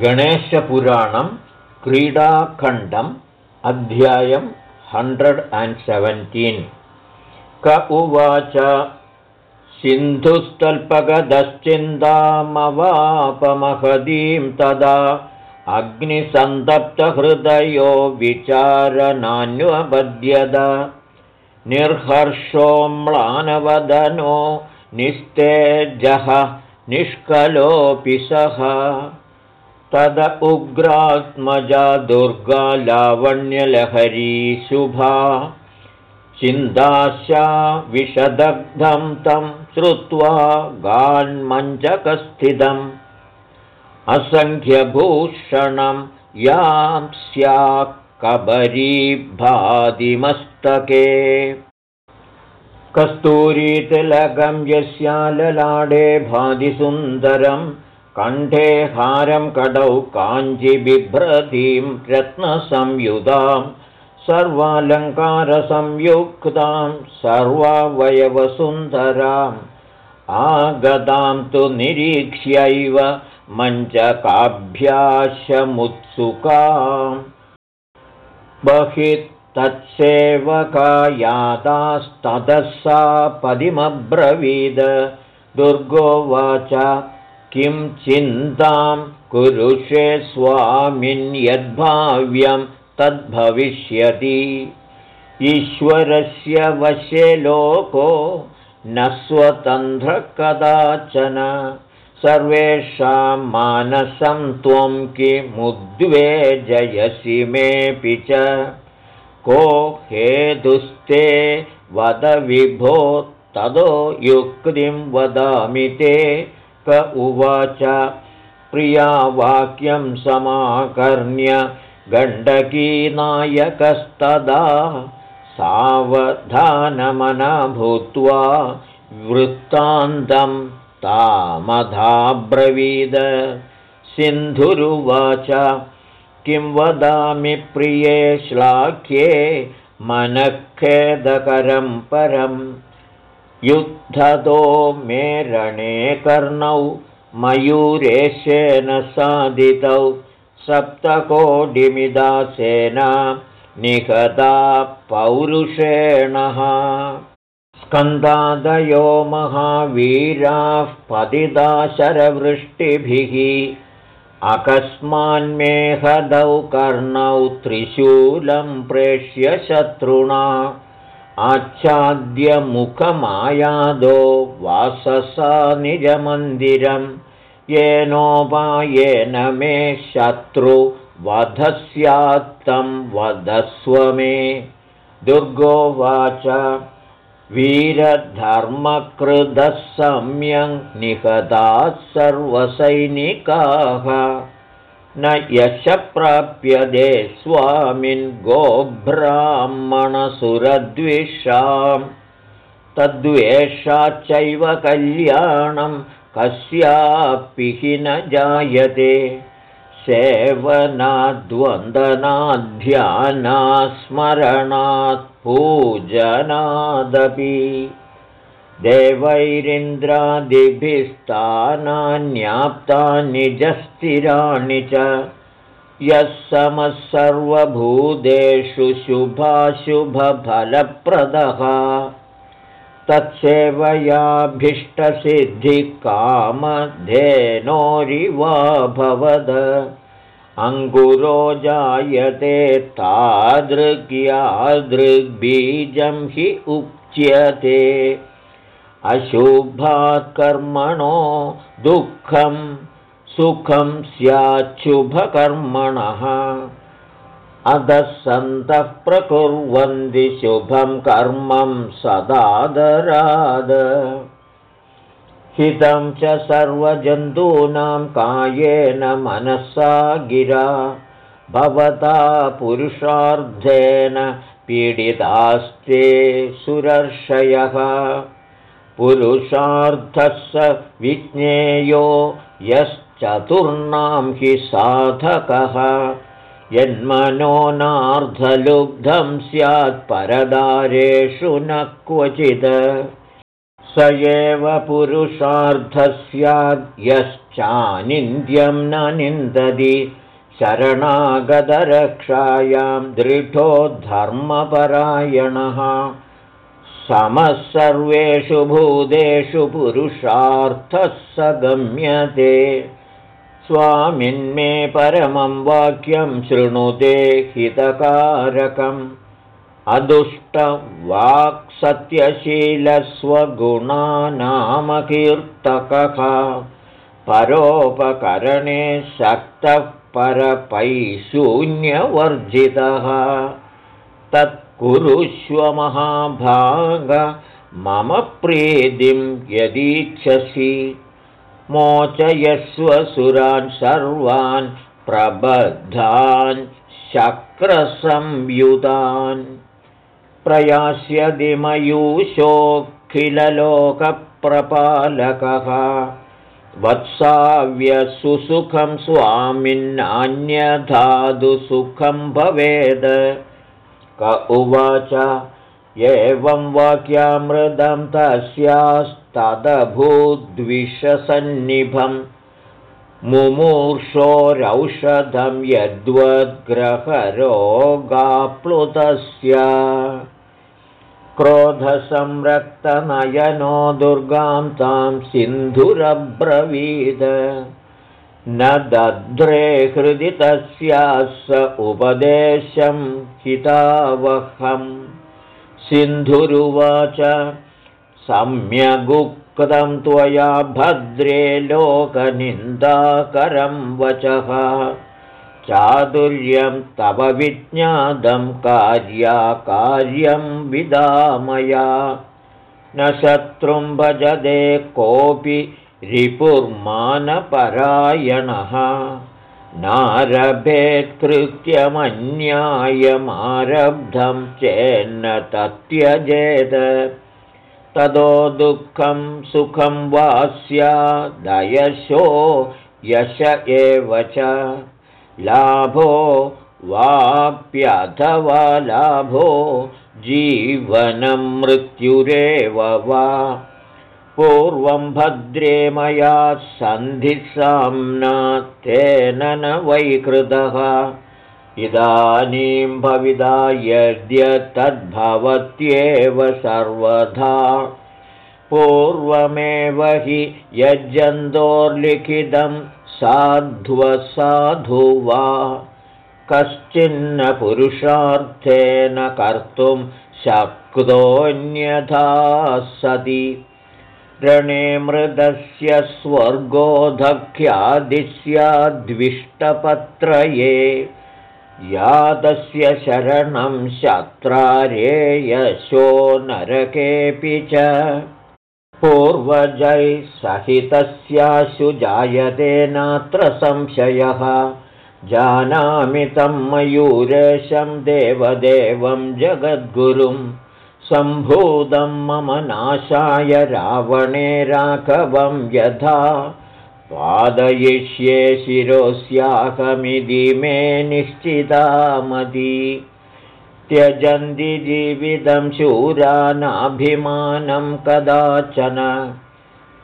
गणेशपुराणं क्रीडाखण्डम् अध्यायं hundred and seventeen. क उवाच सिन्धुस्तल्पगदश्चिन्तामवापमहदीं तदा अग्निसन्तप्तहृदयो विचारनान्वपद्यत निर्हर्षोम्लानवदनो निस्तेजः निष्कलोऽपि सः तद उग्रात्मजा दुर्गा लावण्यलहरी शुभा। चिन्ताशा विषदग्धं तं श्रुत्वा गान्मञ्चकस्थितम् असङ्ख्यभूषणं यां स्याक्कबरीभादिमस्तके कस्तूरीतिलकं यस्याललाडे भादिसुन्दरं कण्ठे हारं कडौ काञ्चिबिभ्रतीं रत्नसंयुधां सर्वालङ्कारसंयुक्तां सर्वावयवसुन्दराम् आगतां तु निरीक्ष्यैव मञ्चकाभ्याशमुत्सुकाम् बहिः तत्सेवकायातास्ततः सा पदिमब्रवीद दुर्गोवाच किं चिन्तां कुरुषे स्वामिन्यद्भाव्यं तद्भविष्यति। ईश्वरस्य वशे लोको न स्वतन्त्रः कदाचन सर्वेषां मानसं त्वं किमुद्वेजयसि मेऽपि च। को हेतुस्ते वद विभो तदो युक्तिं वदामि ते क उवाच। प्रियावाक्यं समाकर्ण्य गण्डकीनायकस्तदा सावधानमना भूत्वा वृत्तान्तं तामधाब्रवीद। सिन्धुरुवाच किं वदामि प्रिये श्लाघ्ये मनःखेदकरं परम् युद्धतो मेरणे कर्णौ मयूरेशेन साधितौ सप्तकोटिमिदासेना निहता पौरुषेणः। स्कन्दादयो महावीराः पतिता शरवृष्टिभिः अकस्मान्मेहदौ कर्णौ त्रिशूलं प्रेष्य शत्रुणा आच्छाद्यमुखमायादो वाससा निजमन्दिरं येनोपायेन मे शत्रुवधस्यात्तं वधस्व मे। दुर्गोवाच वीरधर्मकृतः सम्यङ् निहताः सर्वसैनिकाः न यशप्राप्यते स्वामिन् गोब्राह्मणसुरद्विषां तद्वेषाच्चैव कल्याणं कस्यापि हि न जायते। सेवनाद्वन्दनाध्यानास्मरणात् पूजनादपि देवैरिन्द्रादिभिस्तानान्याप्तानि निजस्थिराणि च यः समः सर्वभूतेषु शुभाशुभफलप्रदः तत्सेवयाभीष्टसिद्धिकामधेनोरिवा भवद अङ्कुरो जायते तादृग्यादृग्बीजं हि उच्यते अशुभात्कर्मणो दुःखं सुखं स्याच्छुभकर्मणः। अधः सन्तः प्रकुर्वन्ति शुभं कर्मं सदादराद। हितं च सर्वजन्तूनां कायेन मनसा गिरा। भवता पुरुषार्धेन पीडितास्ते सुरर्षयः पुरुषार्थः स विज्ञेयो यश्चतुर्णां हि साधकः। यन्मनो नार्धलुब्धं परदारेषु न क्वचित् स एव पुरुषार्थः स्याद् चानिन्द्यं न निन्दति। शरणागतरक्षायां दृढो धर्मपरायणः समः सर्वेषु भूतेषु पुरुषार्थः स गम्यते। स्वामिन्मे परमं वाक्यं शृणुते हितकारकम्। अदुष्टवाक्सत्यशीलस्वगुणानामकीर्तकः परोपकरणे शक्तः परपैशून्यवर्जितः तत्कुरुष्व महाभाग मम प्रीतिं यदीच्छसि। मोचयस्व सुरान् सर्वान् प्रबद्धान् शक्रसंयुतान्। प्रयास्यदिमयूषोऽखिललोकप्रपालकः वत्साव्यसुसुखं स्वामिन्नान्यधातुसुखं भवेद् क उवाच। एवं वाक्यामृतं तस्यास्तदभूद्विषसन्निभम् मुमूर्षोरौषधं यद्वद्ग्रहरोगाप्लुतस्य। क्रोधसंरक्तनयनो दुर्गां तां सिन्धुरब्रवीद न दध्रे हृदि तस्याः उपदेशं हितावहम् सिन्धुरुवाच सम्यगुक्तं त्वया भद्रे लोकनिन्दाकरं वचः। चातुर्यं तव विज्ञातं कार्याकार्यं विदामया। न शत्रुं भजते कोऽपि रिपुर्मानपरायणः। नारभेत्कृत्यमन्यायमारब्धं चेन्न तत्यजेत ततो दुःखं सुखं वा स्यादयशो यश एव च। लाभो वाप्यथवा लाभो जीवनं मृत्युरेव वा पूर्वं भद्रे मया सन्धिसाम्ना तेन न वैकृतः इदानीं भविदा यद्य तद्भवत्येव सर्वथा। पूर्वमेव हि यज्जन्तोर्लिखितं साध्वसाधु वा। कश्चिन्न पुरुषार्थेन कर्तुं शक्तोऽन्यथा सति रणे मृदस्य स्वर्गोऽधख्यादिस्याद्विष्टपत्रये यादस्य शरणं शत्रारे यशो नरकेऽपि च। पूर्वजैः जायते नात्र संशयः। जानामि तं मयूरेशं देवदेवं जगद्गुरुं सम्भूतं मम नाशाय रावणे राघवं यथा। पादयिष्ये शिरोस्याहमिति मे निश्चितामति त्यजन्ति जीवितं शूरानाभिमानं कदाचन।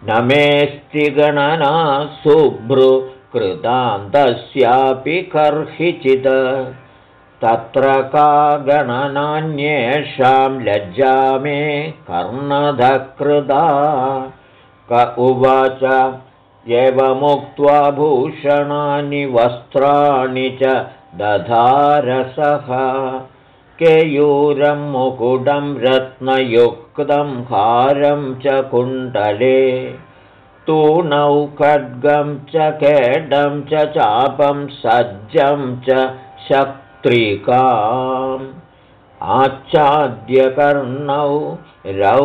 न मेऽस्ति गणना शुभ्रुकृतान्तस्यापि कर्हिचित् तत्र का गणनान्येषां लज्जा मे कर्णधकृदा क उवाच एवमुक्त्वा भूषणानि वस्त्राणि च दधारसः केयूरं मुकुटं रत्नयुक्तं हारं च कुण्डले। तूणौ खड्गं च केडं च चापं सज्जं च शक्त्रिकाम् आच्छाद्यकर्णौ रौ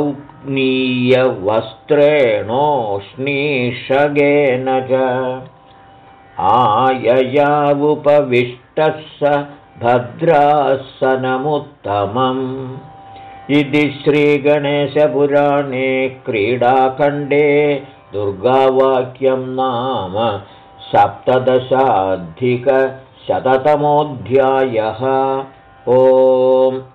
नीयवस्त्रेणोष्णीषगेन च आययावुपविष्टः स भद्रासनमुत्तमम् इति श्रीगणेशपुराणे क्रीडाखण्डे दुर्गावाक्यं नाम सप्तदशाधिकशततमोऽध्यायः ओम्